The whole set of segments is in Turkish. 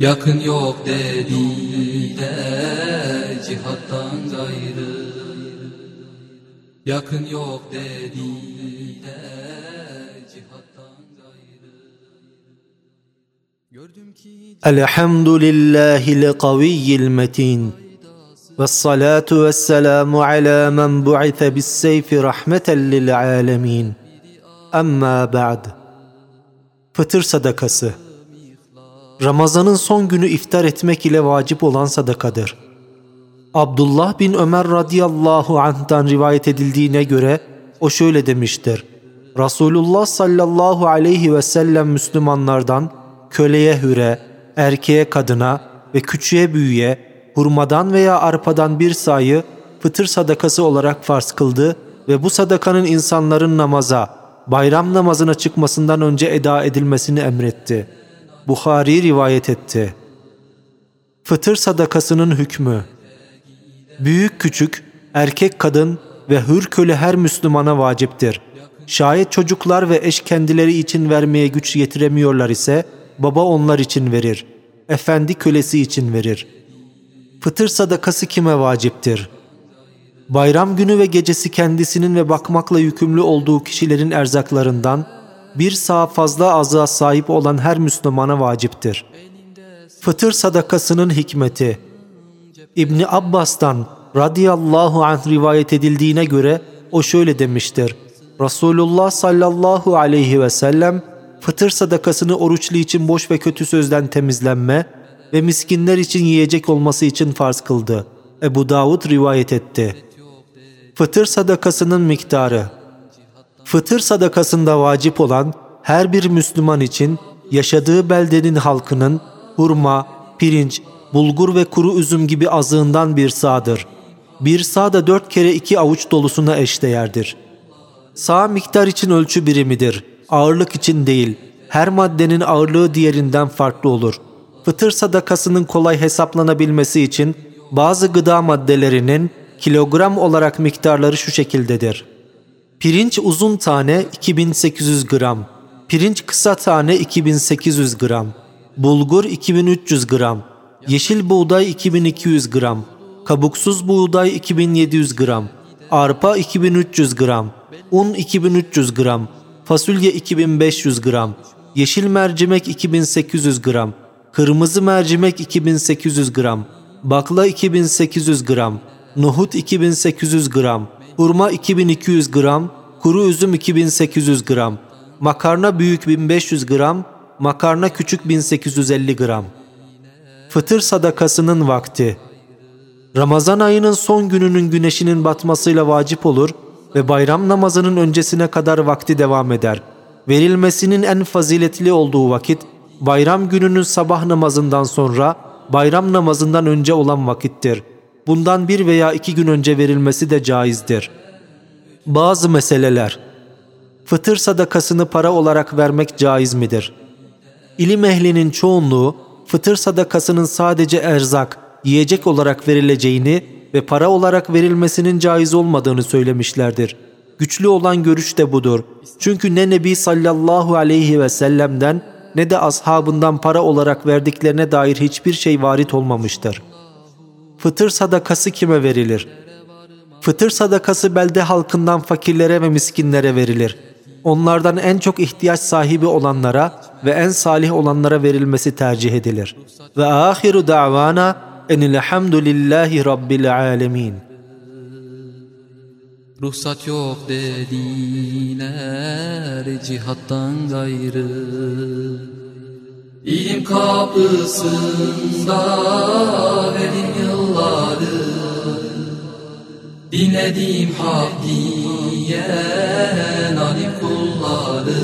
Yakın yok dediler cihattan gayrı Yakın yok dediler cihattan gayrı Gördüm ki الحمد لله القوي المتين والصلاة والسلام على من بعث بالسيف رحمة للعالمين أما بعد Fıtır sadakası Ramazanın son günü iftar etmek ile vacip olan sadakadır. Abdullah bin Ömer radıyallahu anh'tan rivayet edildiğine göre o şöyle demiştir. Resulullah sallallahu aleyhi ve sellem Müslümanlardan köleye hüre, erkeğe kadına ve küçüğe büyüğe hurmadan veya arpadan bir sayı fıtır sadakası olarak farz kıldı ve bu sadakanın insanların namaza, bayram namazına çıkmasından önce eda edilmesini emretti. Bukhari rivayet etti. Fıtır sadakasının hükmü Büyük küçük, erkek kadın ve hür köle her Müslümana vaciptir. Şayet çocuklar ve eş kendileri için vermeye güç yetiremiyorlar ise baba onlar için verir. Efendi kölesi için verir. Fıtır sadakası kime vaciptir? Bayram günü ve gecesi kendisinin ve bakmakla yükümlü olduğu kişilerin erzaklarından bir sağ fazla azığa sahip olan her Müslümana vaciptir. Fıtır sadakasının hikmeti İbni Abbas'tan radıyallahu anh rivayet edildiğine göre o şöyle demiştir. Resulullah sallallahu aleyhi ve sellem fıtır sadakasını oruçlu için boş ve kötü sözden temizlenme ve miskinler için yiyecek olması için farz kıldı. Ebu Davud rivayet etti. Fıtır sadakasının miktarı Fıtır sadakasında vacip olan her bir Müslüman için yaşadığı beldenin halkının hurma, pirinç, bulgur ve kuru üzüm gibi azığından bir sağdır. Bir sağ da dört kere iki avuç dolusuna eşdeğerdir. Sağ miktar için ölçü birimidir. Ağırlık için değil. Her maddenin ağırlığı diğerinden farklı olur. Fıtır sadakasının kolay hesaplanabilmesi için bazı gıda maddelerinin kilogram olarak miktarları şu şekildedir. Pirinç uzun tane 2800 gram. Pirinç kısa tane 2800 gram. Bulgur 2300 gram. Yeşil buğday 2200 gram. Kabuksuz buğday 2700 gram. Arpa 2300 gram. Un 2300 gram. Fasulye 2500 gram. Yeşil mercimek 2800 gram. Kırmızı mercimek 2800 gram. Bakla 2800 gram. Nohut 2800 gram. Hurma 2200 gram. Kuru üzüm 2800 gram. Makarna büyük 1500 gram. Makarna küçük 1850 gram. Fıtır sadakasının vakti Ramazan ayının son gününün güneşinin batmasıyla vacip olur ve bayram namazının öncesine kadar vakti devam eder. Verilmesinin en faziletli olduğu vakit bayram gününün sabah namazından sonra bayram namazından önce olan vakittir. Bundan bir veya iki gün önce verilmesi de caizdir. Bazı meseleler Fıtır sadakasını para olarak vermek caiz midir? İlim ehlinin çoğunluğu fıtır sadakasının sadece erzak, yiyecek olarak verileceğini ve para olarak verilmesinin caiz olmadığını söylemişlerdir. Güçlü olan görüş de budur. Çünkü ne Nebi sallallahu aleyhi ve sellem'den ne de ashabından para olarak verdiklerine dair hiçbir şey varit olmamıştır. Fıtır sadakası kime verilir? Fıtır sadakası belde halkından fakirlere ve miskinlere verilir. Onlardan en çok ihtiyaç sahibi olanlara ve en salih olanlara verilmesi tercih edilir. Ve ahiru da'vana enilhamdülillahi rabbil alemin. Ruhsat yok dediler cihattan gayrı İlim kapısında Dinlediğim hak diyen alim kulları.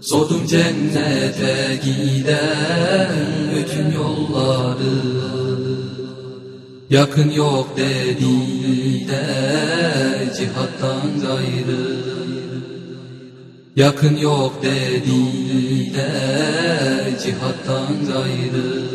Sordum cennete giden bütün yolları. Yakın yok dedi de cihattan gayrı. Yakın yok dedi de cihattan gayrı